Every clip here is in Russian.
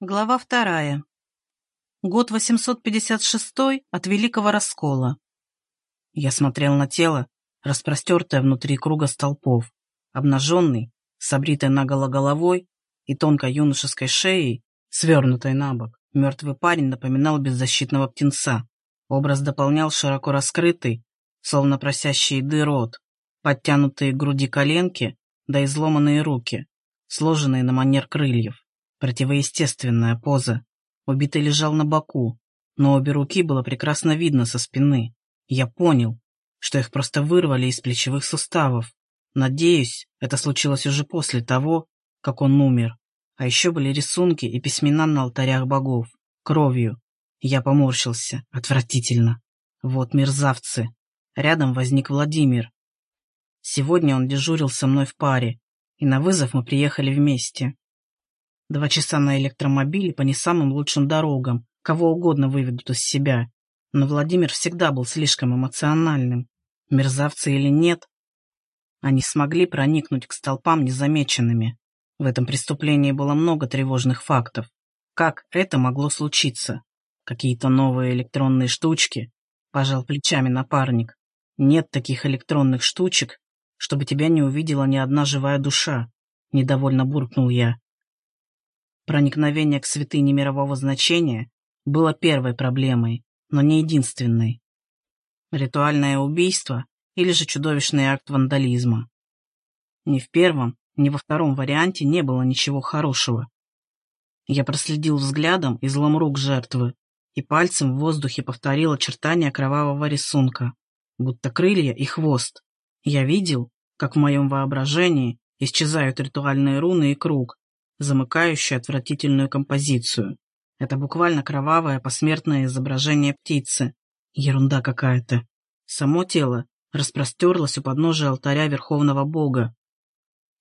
Глава вторая. Год 856 от Великого Раскола. Я смотрел на тело, распростертое внутри круга столпов, обнаженный, с обритой наголо головой и тонкой юношеской шеей, свернутой на бок. Мертвый парень напоминал беззащитного птенца. Образ дополнял широко раскрытый, словно просящий еды рот, подтянутые к груди коленки да изломанные руки, сложенные на манер крыльев. Противоестественная поза. Убитый лежал на боку, но обе руки было прекрасно видно со спины. Я понял, что их просто вырвали из плечевых суставов. Надеюсь, это случилось уже после того, как он умер. А еще были рисунки и письмена на алтарях богов. Кровью. Я поморщился. Отвратительно. Вот мерзавцы. Рядом возник Владимир. Сегодня он дежурил со мной в паре, и на вызов мы приехали вместе. Два часа на электромобиле по не самым лучшим дорогам, кого угодно выведут из себя. Но Владимир всегда был слишком эмоциональным. Мерзавцы или нет, они смогли проникнуть к столпам незамеченными. В этом преступлении было много тревожных фактов. Как это могло случиться? Какие-то новые электронные штучки? Пожал плечами напарник. Нет таких электронных штучек, чтобы тебя не увидела ни одна живая душа. Недовольно буркнул я. Проникновение к святыне мирового значения было первой проблемой, но не единственной. Ритуальное убийство или же чудовищный акт вандализма. Ни в первом, ни во втором варианте не было ничего хорошего. Я проследил взглядом излом рук жертвы и пальцем в воздухе повторил очертания кровавого рисунка, будто крылья и хвост. Я видел, как в моем воображении исчезают ритуальные руны и круг, замыкающий отвратительную композицию. Это буквально кровавое посмертное изображение птицы. Ерунда какая-то. Само тело распростерлось у подножия алтаря Верховного Бога.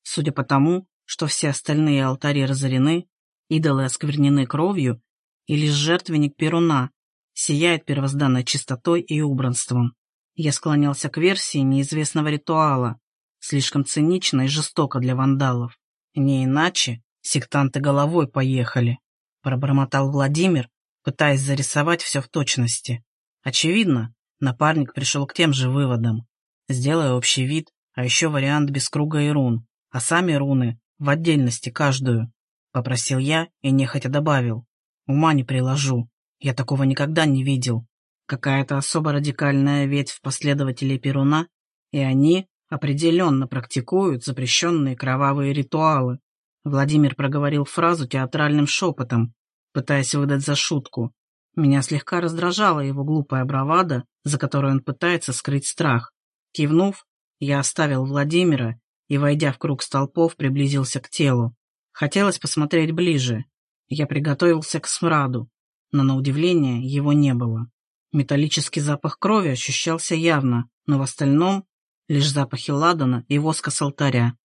Судя по тому, что все остальные алтари разорены, идолы осквернены кровью, и лишь жертвенник Перуна сияет первозданной чистотой и убранством. Я склонялся к версии неизвестного ритуала, слишком цинично и жестоко для вандалов. Не иначе Сектанты головой поехали, пробормотал Владимир, пытаясь зарисовать все в точности. Очевидно, напарник пришел к тем же выводам. Сделай общий вид, а еще вариант без круга и рун, а сами руны в отдельности каждую. Попросил я и нехотя добавил. Ума не приложу. Я такого никогда не видел. Какая-то особо радикальная ветвь последователей Перуна, и они определенно практикуют запрещенные кровавые ритуалы. Владимир проговорил фразу театральным шепотом, пытаясь выдать за шутку. Меня слегка раздражала его глупая бравада, за которой он пытается скрыть страх. Кивнув, я оставил Владимира и, войдя в круг столпов, приблизился к телу. Хотелось посмотреть ближе. Я приготовился к смраду, но, на удивление, его не было. Металлический запах крови ощущался явно, но в остальном лишь запахи ладана и воска с алтаря.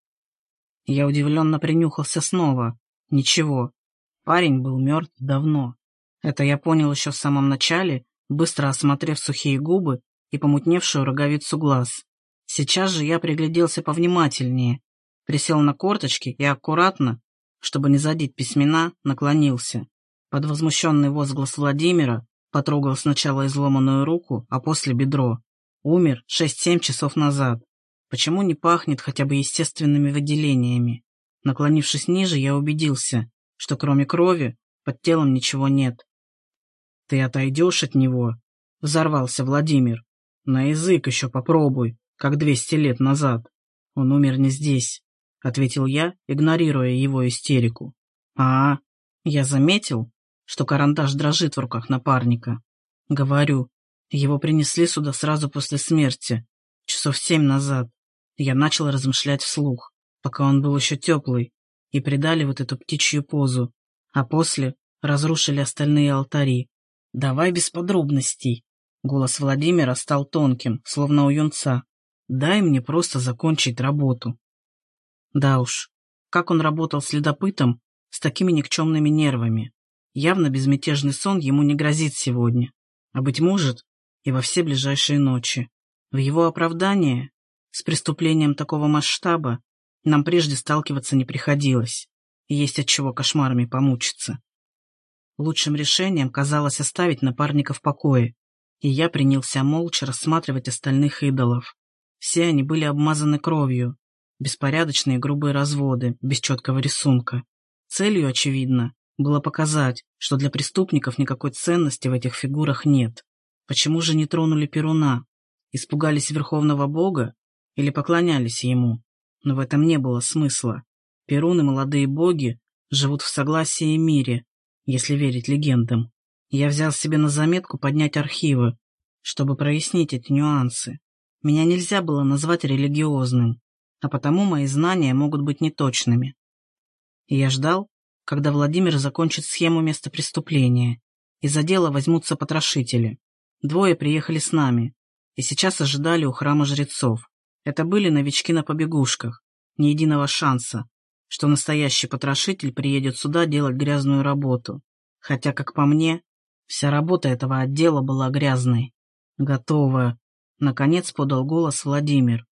Я удивленно принюхался снова. Ничего. Парень был мертв давно. Это я понял еще в самом начале, быстро осмотрев сухие губы и помутневшую роговицу глаз. Сейчас же я пригляделся повнимательнее, присел на корточки и аккуратно, чтобы не задеть письмена, наклонился. Под возмущенный возглас Владимира потрогал сначала изломанную руку, а после бедро. Умер шесть-семь часов назад. Почему не пахнет хотя бы естественными выделениями? Наклонившись ниже, я убедился, что кроме крови под телом ничего нет. «Ты отойдешь от него?» — взорвался Владимир. «На язык еще попробуй, как двести лет назад. Он умер не здесь», — ответил я, игнорируя его истерику. «А, я заметил, что карандаш дрожит в руках напарника. Говорю, его принесли сюда сразу после смерти, часов семь назад. Я начал размышлять вслух, пока он был еще теплый, и придали вот эту птичью позу, а после разрушили остальные алтари. «Давай без подробностей». Голос Владимира стал тонким, словно у юнца. «Дай мне просто закончить работу». Да уж, как он работал следопытом с такими никчемными нервами. Явно безмятежный сон ему не грозит сегодня, а, быть может, и во все ближайшие ночи. В его оправдание с преступлением такого масштаба нам прежде сталкиваться не приходилось, и есть от чего кошмарами помучиться. Лучшим решением казалось оставить напарника в покое, и я принялся молча рассматривать остальных идолов. Все они были обмазаны кровью, беспорядочные грубые разводы, без четкого рисунка. Целью, очевидно, было показать, что для преступников никакой ценности в этих фигурах нет. Почему же не тронули Перуна? Испугались Верховного Бога или поклонялись ему? Но в этом не было смысла. Перун и молодые боги живут в согласии и мире, если верить легендам. Я взял себе на заметку поднять архивы, чтобы прояснить эти нюансы. Меня нельзя было назвать религиозным, а потому мои знания могут быть неточными. Я ждал, когда Владимир закончит схему места преступления, и за дело возьмутся потрошители. Двое приехали с нами, и сейчас ожидали у храма жрецов. Это были новички на побегушках, ни единого шанса, что настоящий потрошитель приедет сюда делать грязную работу. Хотя, как по мне, вся работа этого отдела была грязной. Готово. Наконец подал голос Владимир.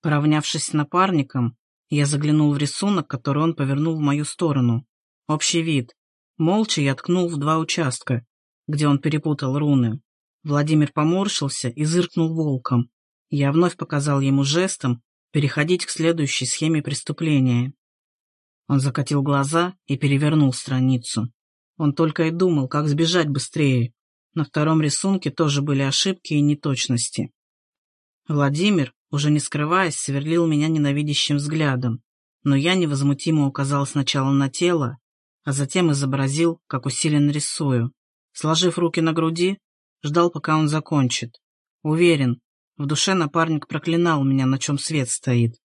Поравнявшись с напарником, я заглянул в рисунок, который он повернул в мою сторону. Общий вид. Молча я ткнул в два участка, где он перепутал руны. Владимир поморщился и зыркнул волком. Я вновь показал ему жестом переходить к следующей схеме преступления. Он закатил глаза и перевернул страницу. Он только и думал, как сбежать быстрее. На втором рисунке тоже были ошибки и неточности. Владимир, уже не скрываясь, сверлил меня ненавидящим взглядом, но я невозмутимо указал сначала на тело, а затем изобразил, как усиленно рисую. Сложив руки на груди, ждал, пока он закончит. Уверен, в душе напарник проклинал меня, на чем свет стоит.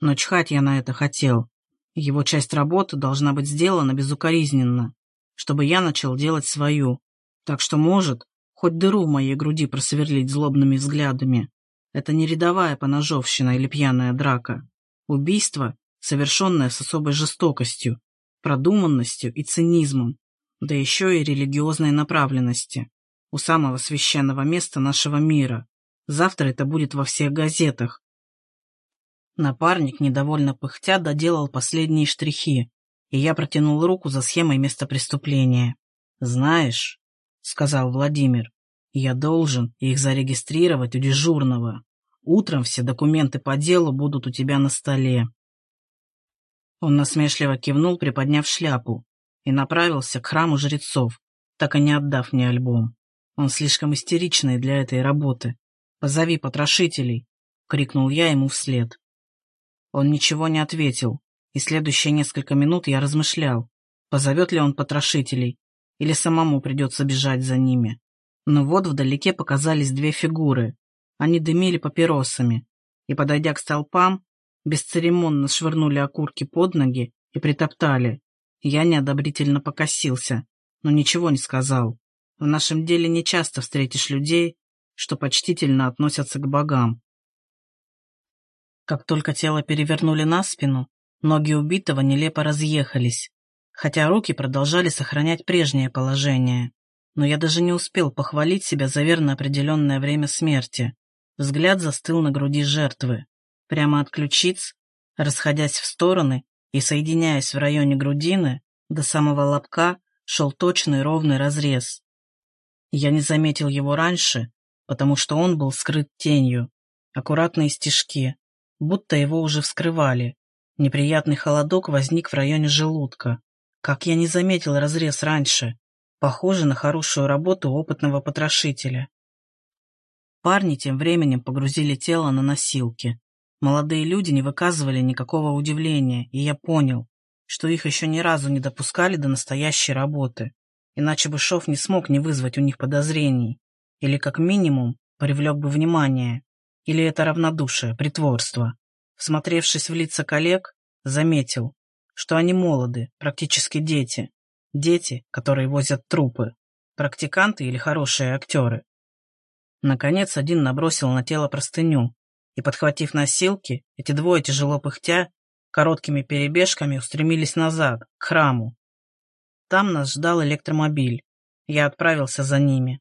Но чхать я на это хотел. Его часть работы должна быть сделана безукоризненно, чтобы я начал делать свою. Так что, может, хоть дыру в моей груди просверлить злобными взглядами. Это не рядовая поножовщина или пьяная драка. Убийство, совершенное с особой жестокостью, продуманностью и цинизмом, да еще и религиозной направленности, у самого священного места нашего мира. Завтра это будет во всех газетах. Напарник, недовольно пыхтя, доделал последние штрихи, и я протянул руку за схемой места преступления. «Знаешь», — сказал Владимир, — «я должен их зарегистрировать у дежурного. Утром все документы по делу будут у тебя на столе». Он насмешливо кивнул, приподняв шляпу, и направился к храму жрецов, так и не отдав мне альбом. Он слишком истеричный для этой работы. «Позови потрошителей!» — крикнул я ему вслед. Он ничего не ответил, и следующие несколько минут я размышлял, позовет ли он потрошителей, или самому придется бежать за ними. Но вот вдалеке показались две фигуры. Они дымили папиросами, и, подойдя к столпам, бесцеремонно швырнули окурки под ноги и притоптали. Я неодобрительно покосился, но ничего не сказал. В нашем деле не часто встретишь людей, что почтительно относятся к богам. Как только тело перевернули на спину, ноги убитого нелепо разъехались, хотя руки продолжали сохранять прежнее положение. Но я даже не успел похвалить себя за верно определенное время смерти. Взгляд застыл на груди жертвы прямо от ключиц, расходясь в стороны и соединяясь в районе грудины, до самого лобка шел точный ровный разрез. Я не заметил его раньше, потому что он был скрыт тенью. Аккуратные стежки, будто его уже вскрывали. Неприятный холодок возник в районе желудка. Как я не заметил разрез раньше. Похоже на хорошую работу опытного потрошителя. Парни тем временем погрузили тело на носилки. Молодые люди не выказывали никакого удивления, и я понял, что их еще ни разу не допускали до настоящей работы, иначе бы Шов не смог не вызвать у них подозрений, или как минимум привлек бы внимание, или это равнодушие, притворство. Всмотревшись в лица коллег, заметил, что они молоды, практически дети, дети, которые возят трупы, практиканты или хорошие актеры. Наконец один набросил на тело простыню, и, подхватив носилки, эти двое, тяжело пыхтя, короткими перебежками устремились назад, к храму. Там нас ждал электромобиль. Я отправился за ними.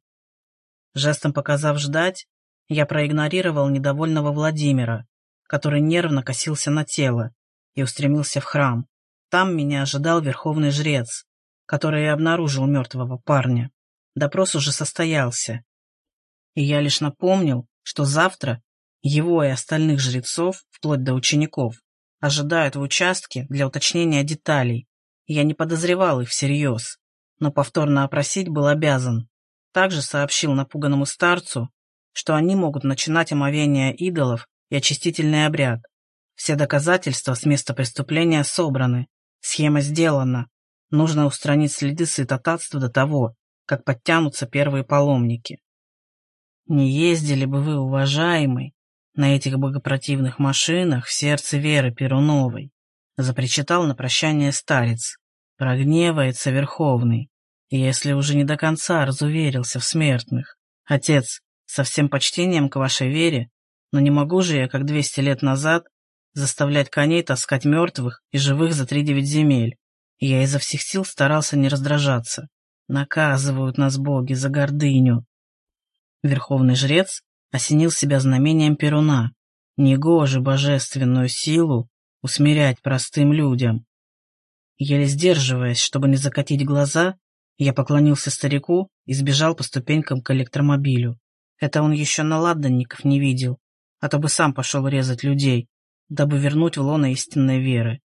Жестом показав ждать, я проигнорировал недовольного Владимира, который нервно косился на тело, и устремился в храм. Там меня ожидал верховный жрец, который обнаружил мертвого парня. Допрос уже состоялся. И я лишь напомнил, что завтра его и остальных жрецов, вплоть до учеников, ожидают в участке для уточнения деталей. Я не подозревал их всерьез, но повторно опросить был обязан. Также сообщил напуганному старцу, что они могут начинать омовение идолов и очистительный обряд. Все доказательства с места преступления собраны, схема сделана. Нужно устранить следы святотатства до того, как подтянутся первые паломники. Не ездили бы вы, уважаемый, на этих богопротивных машинах в сердце Веры Перуновой, запричитал на прощание старец. Прогневается Верховный, если уже не до конца разуверился в смертных. Отец, со всем почтением к вашей вере, но не могу же я, как двести лет назад, заставлять коней таскать мертвых и живых за три девять земель. я изо всех сил старался не раздражаться. Наказывают нас боги за гордыню. Верховный жрец осенил себя знамением Перуна. Негоже божественную силу усмирять простым людям. Еле сдерживаясь, чтобы не закатить глаза, я поклонился старику и сбежал по ступенькам к электромобилю. Это он еще наладанников не видел, а то бы сам пошел резать людей, дабы вернуть в лоно истинной веры.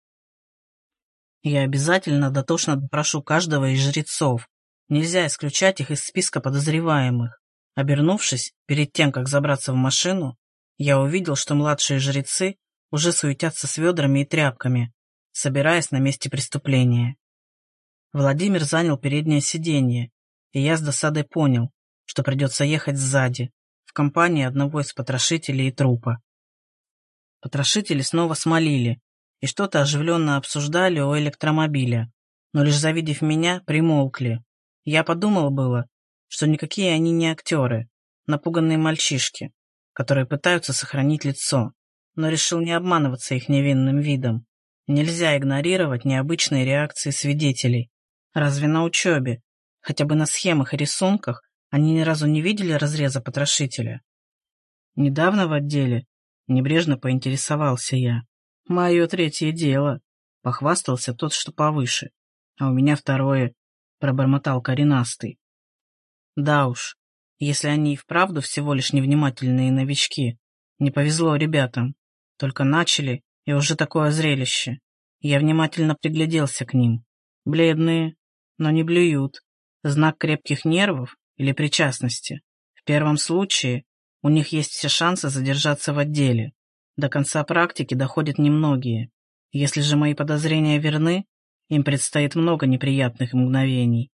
Я обязательно дотошно допрошу каждого из жрецов. Нельзя исключать их из списка подозреваемых. Обернувшись, перед тем, как забраться в машину, я увидел, что младшие жрецы уже суетятся с ведрами и тряпками, собираясь на месте преступления. Владимир занял переднее сиденье, и я с досадой понял, что придется ехать сзади, в компании одного из потрошителей и трупа. Потрошители снова смолили и что-то оживленно обсуждали у электромобиля, но лишь завидев меня, примолкли. Я подумал было, что никакие они не актеры, напуганные мальчишки, которые пытаются сохранить лицо, но решил не обманываться их невинным видом. Нельзя игнорировать необычные реакции свидетелей. Разве на учебе, хотя бы на схемах и рисунках, они ни разу не видели разреза потрошителя? Недавно в отделе небрежно поинтересовался я. «Мое третье дело», — похвастался тот, что повыше. «А у меня второе», — пробормотал коренастый. Да уж, если они и вправду всего лишь невнимательные новички. Не повезло ребятам. Только начали, и уже такое зрелище. Я внимательно пригляделся к ним. Бледные, но не блюют. Знак крепких нервов или причастности. В первом случае у них есть все шансы задержаться в отделе. До конца практики доходят немногие. Если же мои подозрения верны, им предстоит много неприятных мгновений.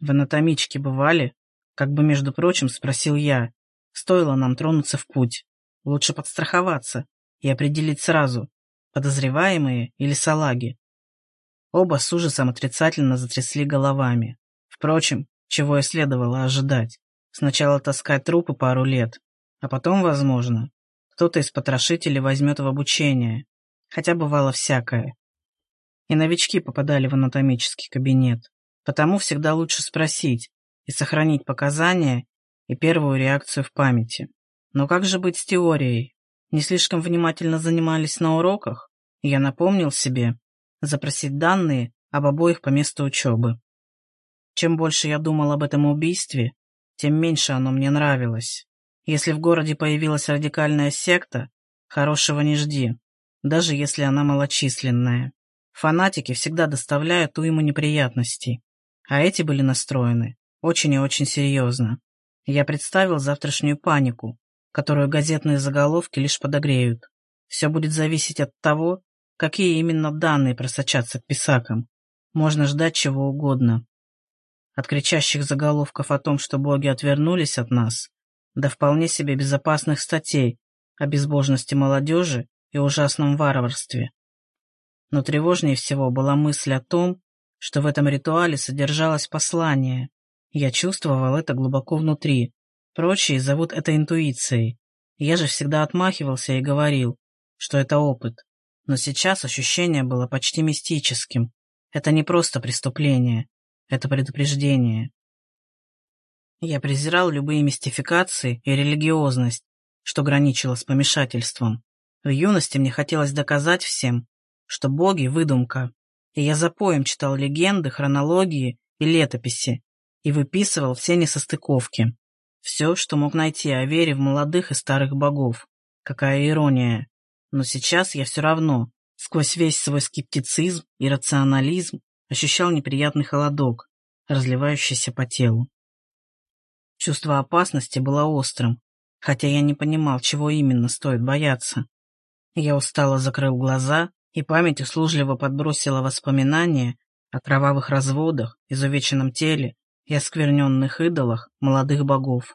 В анатомичке бывали? Как бы, между прочим, спросил я. Стоило нам тронуться в путь. Лучше подстраховаться и определить сразу, подозреваемые или салаги. Оба с ужасом отрицательно затрясли головами. Впрочем, чего и следовало ожидать. Сначала таскать трупы пару лет, а потом, возможно, кто-то из потрошителей возьмет в обучение. Хотя бывало всякое. И новички попадали в анатомический кабинет. Потому всегда лучше спросить и сохранить показания и первую реакцию в памяти. Но как же быть с теорией? Не слишком внимательно занимались на уроках? Я напомнил себе запросить данные об обоих по месту учебы. Чем больше я думал об этом убийстве, тем меньше оно мне нравилось. Если в городе появилась радикальная секта, хорошего не жди, даже если она малочисленная. Фанатики всегда доставляют уйму неприятностей. А эти были настроены очень и очень серьезно. Я представил завтрашнюю панику, которую газетные заголовки лишь подогреют. Все будет зависеть от того, какие именно данные просочатся к писакам. Можно ждать чего угодно. От кричащих заголовков о том, что боги отвернулись от нас, до вполне себе безопасных статей о безбожности молодежи и ужасном варварстве. Но тревожнее всего была мысль о том, что в этом ритуале содержалось послание. Я чувствовал это глубоко внутри. Прочие зовут это интуицией. Я же всегда отмахивался и говорил, что это опыт. Но сейчас ощущение было почти мистическим. Это не просто преступление, это предупреждение. Я презирал любые мистификации и религиозность, что граничило с помешательством. В юности мне хотелось доказать всем, что боги — выдумка, и я за поем читал легенды, хронологии и летописи и выписывал все несостыковки. Все, что мог найти о вере в молодых и старых богов. Какая ирония. Но сейчас я все равно, сквозь весь свой скептицизм и рационализм, ощущал неприятный холодок, разливающийся по телу. Чувство опасности было острым, хотя я не понимал, чего именно стоит бояться. Я устало закрыл глаза, и память услужливо подбросила воспоминания о кровавых разводах, изувеченном теле и оскверненных идолах молодых богов.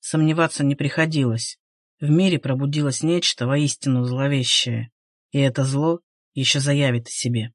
Сомневаться не приходилось. В мире пробудилось нечто воистину зловещее, и это зло еще заявит о себе.